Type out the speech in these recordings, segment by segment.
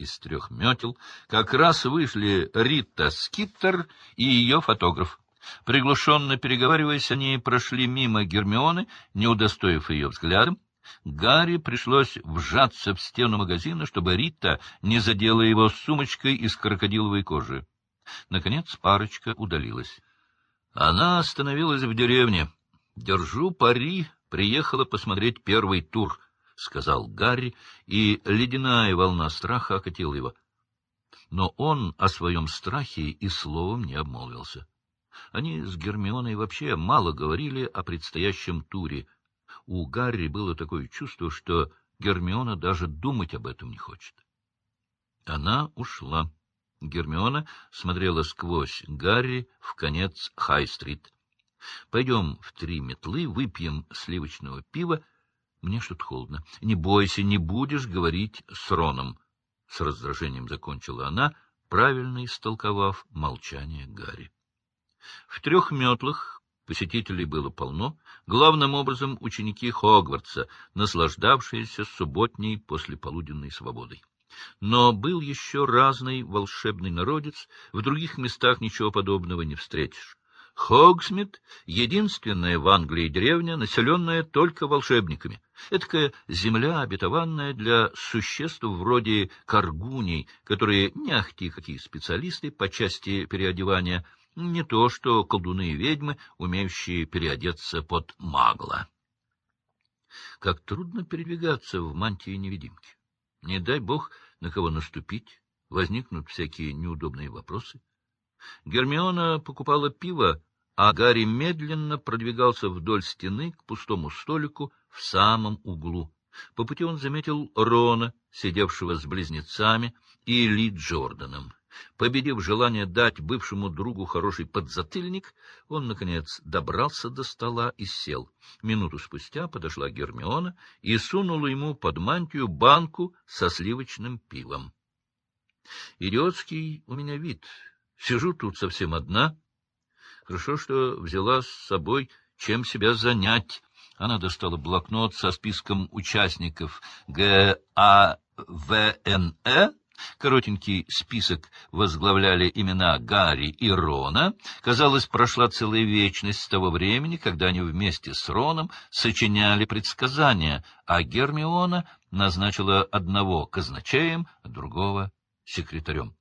из трех метел, как раз вышли Рита Скиттер и ее фотограф. Приглушенно переговариваясь, они прошли мимо Гермионы, не удостоив ее взглядом. Гарри пришлось вжаться в стену магазина, чтобы Рита не задела его сумочкой из крокодиловой кожи. Наконец парочка удалилась. Она остановилась в деревне. Держу пари, приехала посмотреть первый тур —— сказал Гарри, и ледяная волна страха окатила его. Но он о своем страхе и словом не обмолвился. Они с Гермионой вообще мало говорили о предстоящем туре. У Гарри было такое чувство, что Гермиона даже думать об этом не хочет. Она ушла. Гермиона смотрела сквозь Гарри в конец Хай-стрит. — Пойдем в три метлы, выпьем сливочного пива. Мне что-то холодно. Не бойся, не будешь говорить с Роном. С раздражением закончила она, правильно истолковав молчание Гарри. В трех метлах посетителей было полно, главным образом ученики Хогвартса, наслаждавшиеся субботней послеполуденной свободой. Но был еще разный волшебный народец, в других местах ничего подобного не встретишь. Хогсмит — единственная в Англии деревня, населенная только волшебниками. Эдакая земля, обетованная для существ вроде каргуней, которые не ахти какие специалисты по части переодевания, не то что колдуны и ведьмы, умеющие переодеться под магла. Как трудно передвигаться в мантии невидимки. Не дай бог на кого наступить, возникнут всякие неудобные вопросы. Гермиона покупала пиво, а Гарри медленно продвигался вдоль стены к пустому столику в самом углу. По пути он заметил Рона, сидевшего с близнецами, и Ли Джорданом. Победив желание дать бывшему другу хороший подзатыльник, он, наконец, добрался до стола и сел. Минуту спустя подошла Гермиона и сунула ему под мантию банку со сливочным пивом. — Идиотский у меня вид. Сижу тут совсем одна. Хорошо, что взяла с собой чем себя занять. Она достала блокнот со списком участников ГАВНЭ. Коротенький список возглавляли имена Гарри и Рона. Казалось, прошла целая вечность с того времени, когда они вместе с Роном сочиняли предсказания, а Гермиона назначила одного казначеем, а другого секретарем.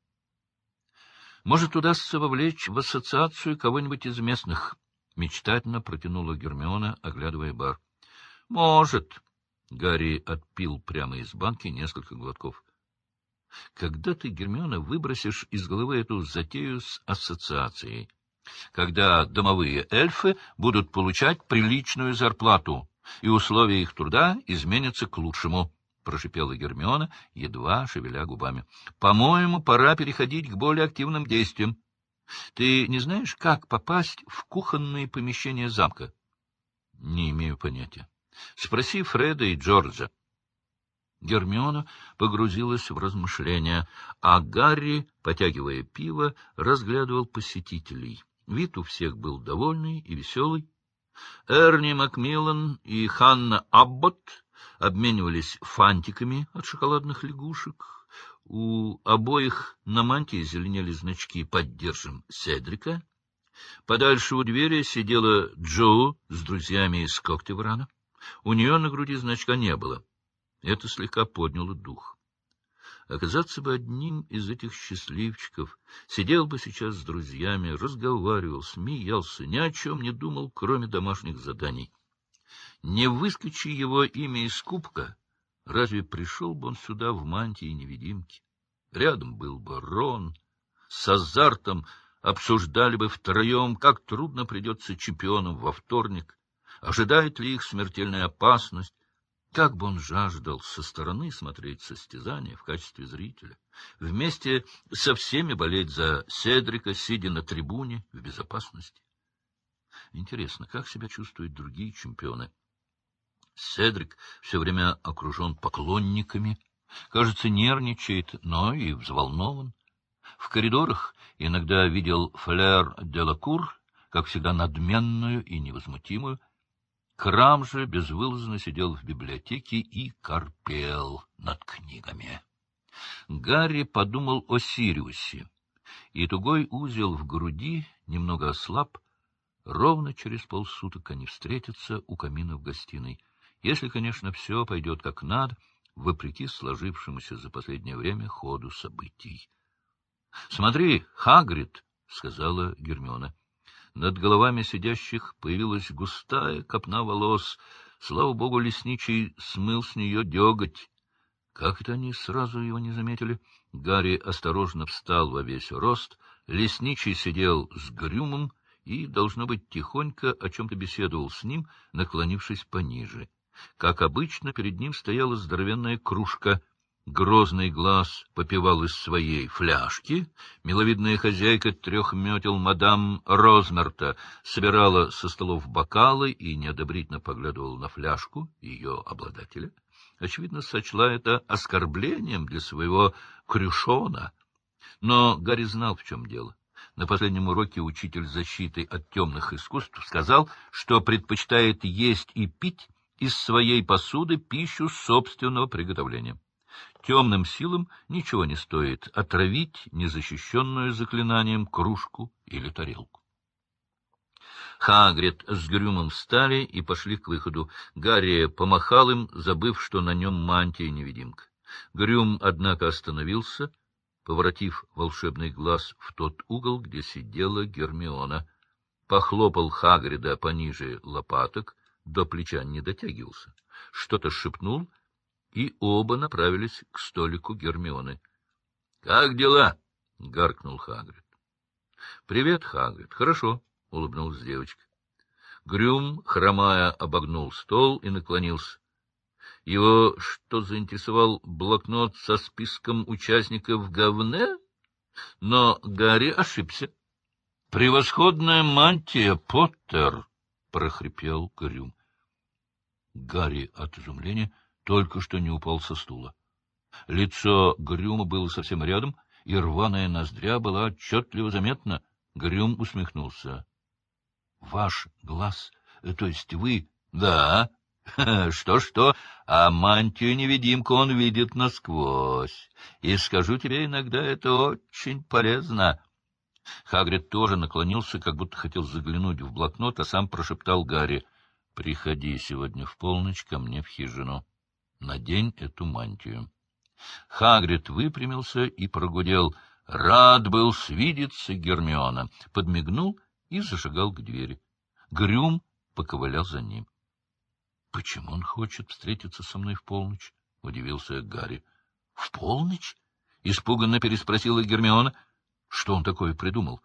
Может, удастся вовлечь в ассоциацию кого-нибудь из местных? — мечтательно протянула Гермиона, оглядывая бар. — Может. Гарри отпил прямо из банки несколько глотков. — Когда ты, Гермиона, выбросишь из головы эту затею с ассоциацией? Когда домовые эльфы будут получать приличную зарплату, и условия их труда изменятся к лучшему. — прошипела Гермиона, едва шевеля губами. — По-моему, пора переходить к более активным действиям. Ты не знаешь, как попасть в кухонные помещения замка? — Не имею понятия. Спроси Фреда и Джорджа. Гермиона погрузилась в размышления, а Гарри, потягивая пиво, разглядывал посетителей. Вид у всех был довольный и веселый. Эрни Макмиллан и Ханна Аббот обменивались фантиками от шоколадных лягушек. У обоих на мантии зеленели значки «Поддержим Седрика». Подальше у двери сидела Джо с друзьями из Коктеврана. У нее на груди значка не было. Это слегка подняло дух. Оказаться бы одним из этих счастливчиков, сидел бы сейчас с друзьями, разговаривал, смеялся, ни о чем не думал, кроме домашних заданий. Не выскочи его имя из кубка, разве пришел бы он сюда в мантии невидимки? Рядом был бы Рон, с азартом обсуждали бы втроем, как трудно придется чемпионам во вторник, ожидает ли их смертельная опасность, как бы он жаждал со стороны смотреть состязание в качестве зрителя, вместе со всеми болеть за Седрика, сидя на трибуне в безопасности. Интересно, как себя чувствуют другие чемпионы? Седрик все время окружен поклонниками, кажется, нервничает, но и взволнован. В коридорах иногда видел Флер де Лакур, как всегда надменную и невозмутимую. Крам же безвылазно сидел в библиотеке и корпел над книгами. Гарри подумал о Сириусе, и тугой узел в груди немного ослаб. Ровно через полсуток они встретятся у камина в гостиной. Если, конечно, все пойдет как надо, вопреки сложившемуся за последнее время ходу событий. — Смотри, Хагрид, — сказала Гермиона. Над головами сидящих появилась густая копна волос. Слава богу, лесничий смыл с нее деготь. Как это они сразу его не заметили? Гарри осторожно встал во весь рост. Лесничий сидел с Грюмом и, должно быть, тихонько о чем-то беседовал с ним, наклонившись пониже. Как обычно, перед ним стояла здоровенная кружка. Грозный глаз попивал из своей фляжки. Миловидная хозяйка трех метел мадам Розмерта собирала со столов бокалы и неодобрительно поглядывала на фляжку ее обладателя. Очевидно, сочла это оскорблением для своего крюшона. Но Гарри знал, в чем дело. На последнем уроке учитель защиты от темных искусств сказал, что предпочитает есть и пить из своей посуды пищу собственного приготовления. Темным силам ничего не стоит отравить незащищенную заклинанием кружку или тарелку. Хагрид с Грюмом встали и пошли к выходу. Гарри помахал им, забыв, что на нем мантия-невидимка. Грюм, однако, остановился, поворотив волшебный глаз в тот угол, где сидела Гермиона. Похлопал Хагрида пониже лопаток, до плеча не дотягивался. Что-то шепнул, и оба направились к столику Гермионы. — Как дела? — гаркнул Хагрид. — Привет, Хагрид. Хорошо, — улыбнулась девочка. Грюм, хромая, обогнул стол и наклонился. Его что заинтересовал блокнот со списком участников говне? Но Гарри ошибся. — Превосходная мантия, Поттер! — прохрипел Грюм. Гарри от изумления только что не упал со стула. Лицо Грюма было совсем рядом, и рваная ноздря была отчетливо заметна. Грюм усмехнулся. — Ваш глаз, то есть вы? — Да. Что-что, а мантию-невидимку он видит насквозь. И скажу тебе, иногда это очень полезно. Хагрид тоже наклонился, как будто хотел заглянуть в блокнот, а сам прошептал Гарри —— Приходи сегодня в полночь ко мне в хижину. Надень эту мантию. Хагрид выпрямился и прогудел. Рад был свидеться Гермиона. Подмигнул и зашагал к двери. Грюм поковылял за ним. — Почему он хочет встретиться со мной в полночь? — удивился Гарри. — В полночь? — испуганно переспросила Гермиона. — Что он такое придумал?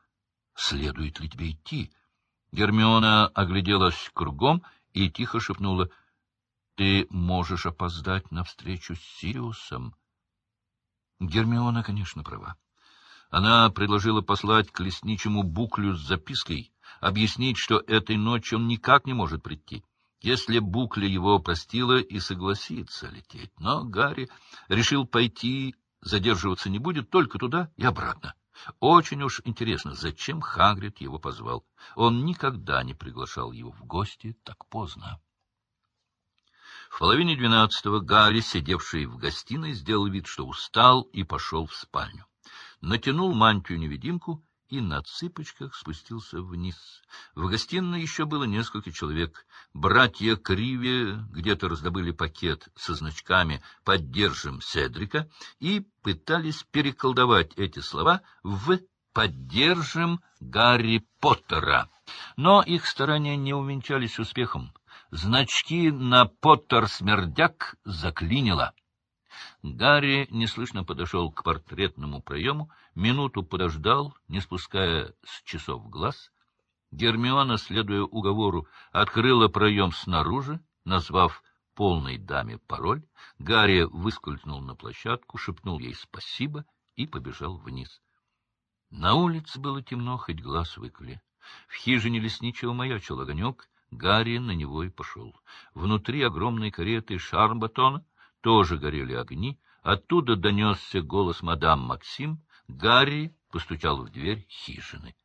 Следует ли тебе идти? — Гермиона огляделась кругом и тихо шепнула, — Ты можешь опоздать на встречу с Сириусом. Гермиона, конечно, права. Она предложила послать к лесничему Буклю с запиской, объяснить, что этой ночью он никак не может прийти. Если Букля его простила и согласится лететь. Но Гарри решил пойти, задерживаться не будет, только туда и обратно. Очень уж интересно, зачем Хагрид его позвал. Он никогда не приглашал его в гости так поздно. В половине двенадцатого Гарри, сидевший в гостиной, сделал вид, что устал, и пошел в спальню. Натянул мантию-невидимку и на цыпочках спустился вниз. В гостиной еще было несколько человек. Братья Криви где-то раздобыли пакет со значками «Поддержим Седрика» и пытались переколдовать эти слова в «Поддержим Гарри Поттера». Но их старания не увенчались успехом. Значки на «Поттер-смердяк» заклинило. Гарри неслышно подошел к портретному проему, минуту подождал, не спуская с часов глаз. Гермиона, следуя уговору, открыла проем снаружи, назвав полной даме пароль. Гарри выскользнул на площадку, шепнул ей спасибо и побежал вниз. На улице было темно, хоть глаз выколи. В хижине лесничего маячил огонек, Гарри на него и пошел. Внутри огромной кареты Шарбатона тоже горели огни. Оттуда донесся голос мадам Максим. Гарри постучал в дверь хижины.